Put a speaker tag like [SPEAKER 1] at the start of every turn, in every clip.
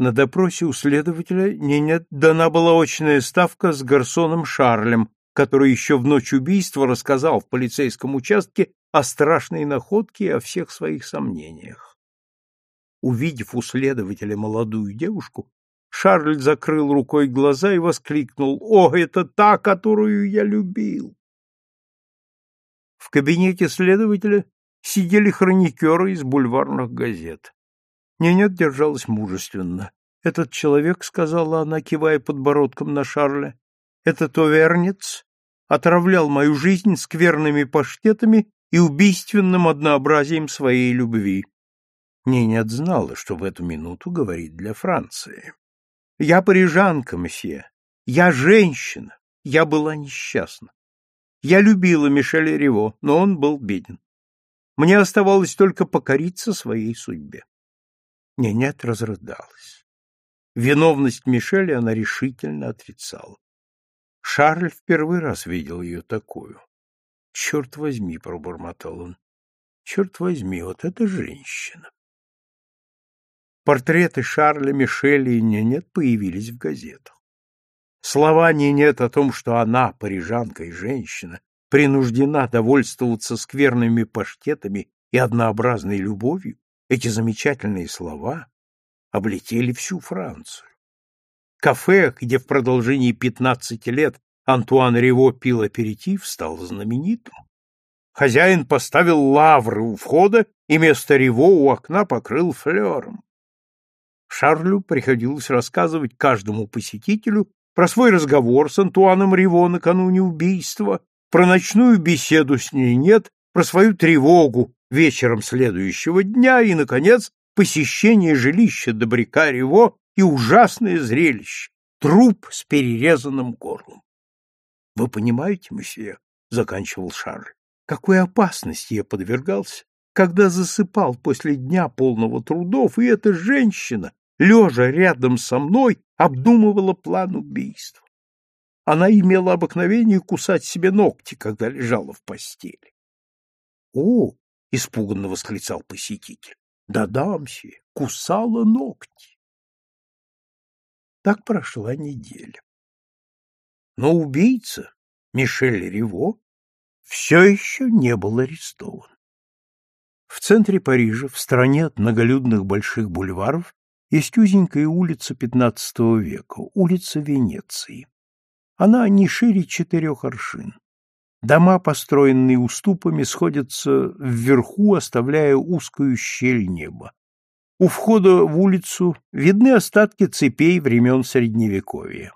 [SPEAKER 1] На допросе у следователя Нинет дана была очная ставка с гарсоном Шарлем, который еще в ночь убийства рассказал в полицейском участке о страшной находке и о всех своих сомнениях. Увидев у следователя молодую девушку, Шарль закрыл рукой глаза и воскликнул «О, это та, которую я любил!» В кабинете следователя сидели хроникеры из бульварных газет. Ненет держалась мужественно. «Этот человек, — сказала она, кивая подбородком на Шарля, — этот овернец отравлял мою жизнь скверными паштетами и убийственным однообразием своей любви». Ненет знала, что в эту минуту говорит для Франции. «Я парижанка, месье. Я женщина. Я была несчастна. Я любила Мишеля Рево, но он был беден. Мне оставалось только покориться своей судьбе. Ненет разрыдалась. Виновность Мишеля она решительно отрицала. Шарль в первый раз видел ее такую. «Черт возьми!» — пробормотал он. «Черт возьми, вот эта женщина!» Портреты Шарля, Мишеля и Ненет появились в газетах. Слова Нинет о том, что она, парижанка и женщина, принуждена довольствоваться скверными паштетами и однообразной любовью, эти замечательные слова облетели всю Францию. Кафе, где в продолжении пятнадцати лет Антуан Рево пил аперитив, стал знаменитым. Хозяин поставил лавры у входа и место Рево у окна покрыл флером. Шарлю приходилось рассказывать каждому посетителю про свой разговор с Антуаном Риво накануне убийства, про ночную беседу с ней нет, про свою тревогу вечером следующего дня и, наконец, посещение жилища добряка Риво и ужасное зрелище — труп с перерезанным горлом. — Вы понимаете, месье, — заканчивал Шарль, — какой опасности я подвергался, когда засыпал после дня полного трудов, и эта женщина, лежа рядом со мной, обдумывала план убийства. Она имела обыкновение кусать себе ногти, когда лежала в постели. — О! — испуганно восклицал посетитель. — Да-да, мсье, кусала ногти. Так прошла неделя. Но убийца, Мишель Риво, все еще не был арестован. В центре Парижа, в стороне от многолюдных больших бульваров, есть узенькая улица XV века, улица Венеции. Она не шире четырех аршин. Дома, построенные уступами, сходятся вверху, оставляя узкую щель неба. У входа в улицу видны остатки цепей времен Средневековья.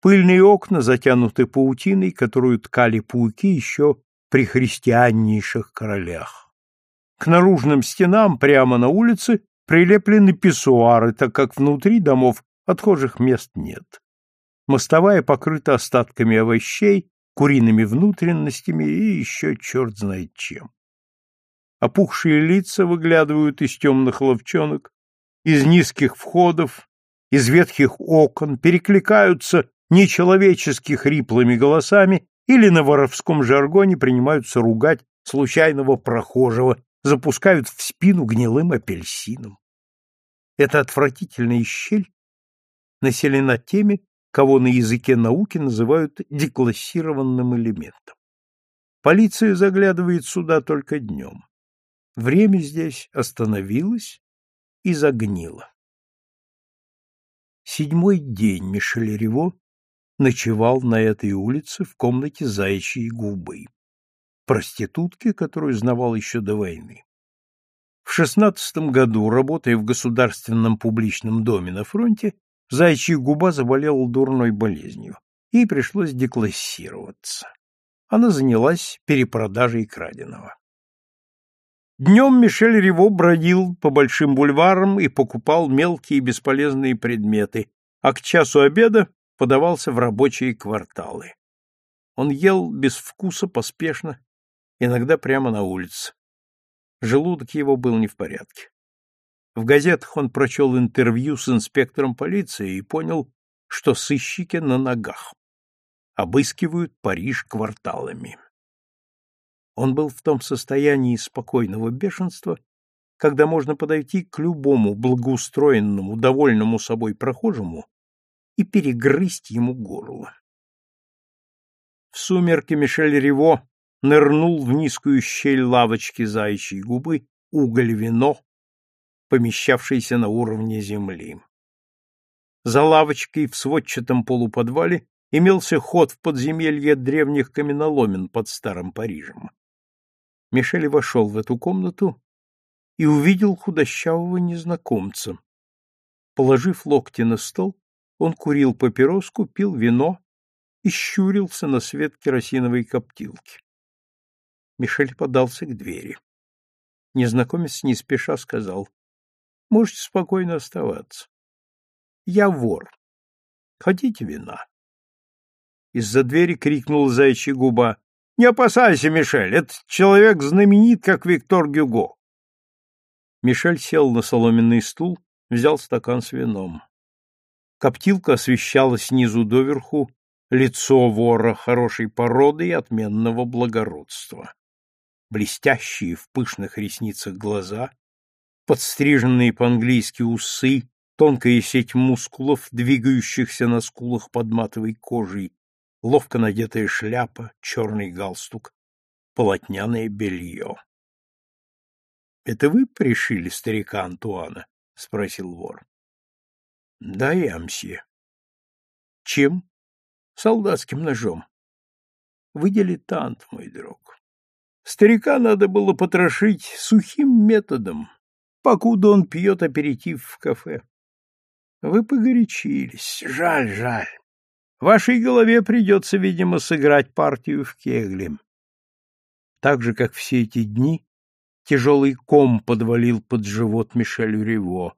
[SPEAKER 1] Пыльные окна затянуты паутиной, которую ткали пауки еще при христианнейших королях. К наружным стенам прямо на улице прилеплены писсуары, так как внутри домов отхожих мест нет. Мостовая покрыта остатками овощей, куриными внутренностями и еще черт знает чем. Опухшие лица выглядывают из темных ловчонок, из низких входов, из ветхих окон, перекликаются нечеловечески хриплыми голосами или на воровском жаргоне принимаются ругать случайного прохожего, запускают в спину гнилым апельсином. Эта отвратительная щель населена теми, кого на языке науки называют деклассированным элементом. Полиция заглядывает сюда только днем. Время здесь остановилось и загнило. Седьмой день Мишель Рево ночевал на этой улице в комнате заячьей губы, проститутки, которую знавал еще до войны. В шестнадцатом году, работая в государственном публичном доме на фронте, Зайчья губа заболела дурной болезнью, и пришлось деклассироваться. Она занялась перепродажей краденого. Днем Мишель Рево бродил по большим бульварам и покупал мелкие бесполезные предметы, а к часу обеда подавался в рабочие кварталы. Он ел без вкуса, поспешно, иногда прямо на улице. Желудок его был не в порядке. В газетах он прочел интервью с инспектором полиции и понял, что сыщики на ногах. Обыскивают Париж кварталами. Он был в том состоянии спокойного бешенства, когда можно подойти к любому благоустроенному, довольному собой прохожему и перегрызть ему горло. В сумерки Мишель Риво нырнул в низкую щель лавочки заячьей губы уголь-вино, помещавшийся на уровне земли. За лавочкой в сводчатом полуподвале имелся ход в подземелье древних каменоломен под Старым Парижем. Мишель вошел в эту комнату и увидел худощавого незнакомца. Положив локти на стол, он курил папироску, пил вино и щурился на свет керосиновой коптилки. Мишель подался к двери. Незнакомец не спеша сказал, — Можете спокойно оставаться. Я вор. Хотите вина? Из-за двери крикнул заячья губа. — Не опасайся, Мишель, этот человек знаменит, как Виктор Гюго. Мишель сел на соломенный стул, взял стакан с вином. Коптилка освещала снизу доверху лицо вора хорошей породы и отменного благородства блестящие в пышных ресницах глаза, подстриженные по-английски усы, тонкая сеть мускулов, двигающихся на скулах под матовой кожей, ловко надетая шляпа, черный галстук, полотняное белье. — Это вы пришили старика Антуана? — спросил вор. — Да, я, мсье. — Чем? — Солдатским ножом. — Вы дилетант, мой друг. Старика надо было потрошить сухим методом, покуда он пьет аперитив в кафе. Вы погорячились. Жаль, жаль. Вашей голове придется, видимо, сыграть партию в кегли. Так же, как все эти дни, тяжелый ком подвалил под живот Мишелю Рево.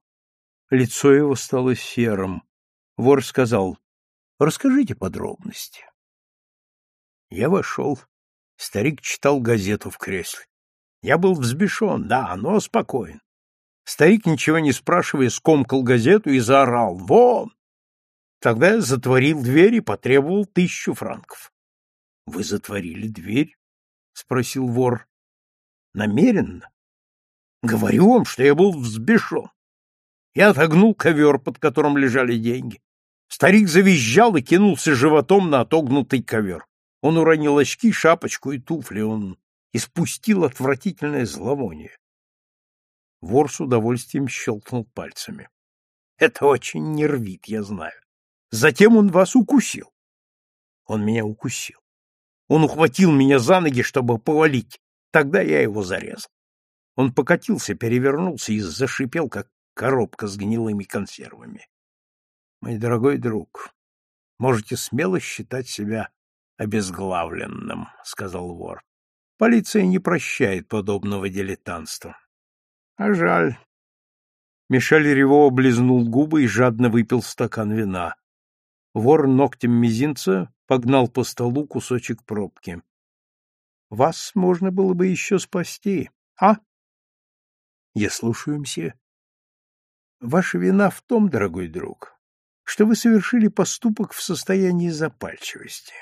[SPEAKER 1] Лицо его стало серым. Вор сказал, «Расскажите подробности». Я вошел. Старик читал газету в кресле. Я был взбешен, да, но спокоен. Старик, ничего не спрашивая, скомкал газету и заорал «Вон!». Тогда я затворил дверь и потребовал тысячу франков. — Вы затворили дверь? — спросил вор. — Намеренно. Говорю вам, что я был взбешен. Я отогнул ковер, под которым лежали деньги. Старик завизжал и кинулся животом на отогнутый ковер. Он уронил очки, шапочку и туфли, он испустил отвратительное зловоние. Вор с удовольствием щелкнул пальцами. Это очень нервит, я знаю. Затем он вас укусил. Он меня укусил. Он ухватил меня за ноги, чтобы повалить. Тогда я его зарезал. Он покатился, перевернулся и зашипел, как коробка с гнилыми консервами. Мой дорогой друг, можете смело считать себя обезглавленным, — сказал вор. Полиция не прощает подобного дилетантства. А жаль. Мишель Рево облизнул губы и жадно выпил стакан вина. Вор ногтем мизинца погнал по столу кусочек пробки. — Вас можно было бы еще спасти, а? — Я слушаю, мсье. — Ваша вина в том, дорогой друг, что вы совершили поступок в состоянии запальчивости.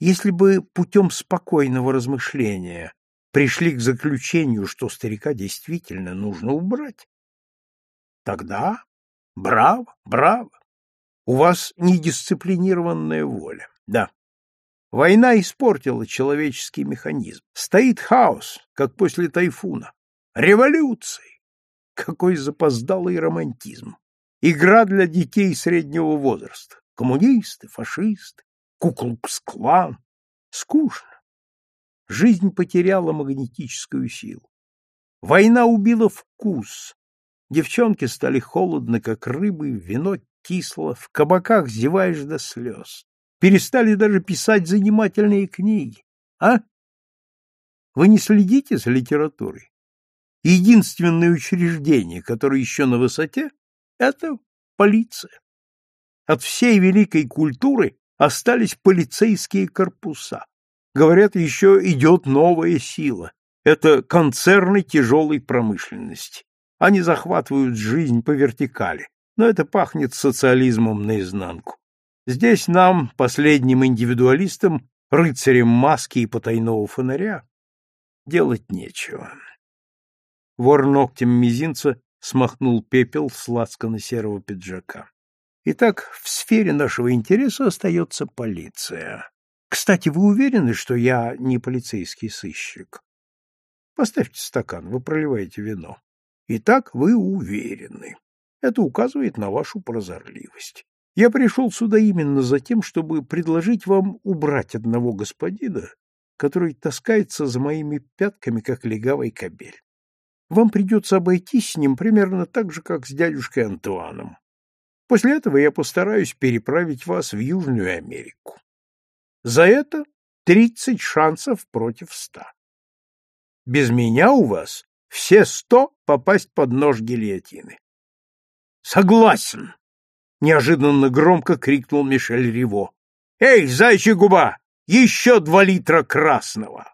[SPEAKER 1] Если бы путем спокойного размышления пришли к заключению, что старика действительно нужно убрать, тогда браво, браво. У вас недисциплинированная воля. Да. Война испортила человеческий механизм. Стоит хаос, как после тайфуна. Революции. Какой запоздалый романтизм. Игра для детей среднего возраста. Коммунисты, фашисты, Куклукс-клан. Скучно. Жизнь потеряла магнетическую силу. Война убила вкус. Девчонки стали холодны, как рыбы, вино кисло, в кабаках зеваешь до слез. Перестали даже писать занимательные книги. А? Вы не следите за литературой? Единственное учреждение, которое еще на высоте, это полиция. От всей великой культуры остались полицейские корпуса. Говорят, еще идет новая сила. Это концерны тяжелой промышленности. Они захватывают жизнь по вертикали, но это пахнет социализмом наизнанку. Здесь нам, последним индивидуалистам, рыцарям маски и потайного фонаря, делать нечего. Вор ногтем мизинца смахнул пепел с лацкана серого пиджака. Итак, в сфере нашего интереса остается полиция. Кстати, вы уверены, что я не полицейский сыщик? Поставьте стакан, вы проливаете вино. Итак, вы уверены. Это указывает на вашу прозорливость. Я пришел сюда именно за тем, чтобы предложить вам убрать одного господина, который таскается за моими пятками, как легавый кобель. Вам придется обойтись с ним примерно так же, как с дядюшкой Антуаном. После этого я постараюсь переправить вас в Южную Америку. За это тридцать шансов против ста. Без меня у вас все сто попасть под нож гильотины. Согласен, неожиданно громко крикнул Мишель Риво. Эй, зайчья губа, еще два литра красного.